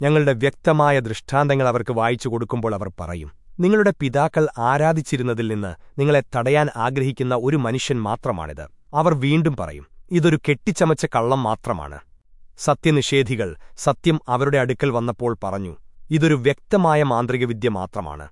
ഞങ്ങളുടെ വ്യക്തമായ ദൃഷ്ടാന്തങ്ങൾ അവർക്ക് വായിച്ചു കൊടുക്കുമ്പോൾ അവർ പറയും നിങ്ങളുടെ പിതാക്കൾ ആരാധിച്ചിരുന്നതിൽ നിന്ന് നിങ്ങളെ തടയാൻ ആഗ്രഹിക്കുന്ന ഒരു മനുഷ്യൻ മാത്രമാണിത്. അവർ വീണ്ടും പറയും ഇതൊരു കെട്ടിച്ചമച്ച കള്ളം മാത്രമാണ്. സത്യനിഷേധികൾ സത്യം അവരുടെ അടുക്കൽ വന്നപ്പോൾ പറഞ്ഞു ഇതൊരു വ്യക്തമായ മാന്ത്രികവിദ്യ മാത്രമാണ്.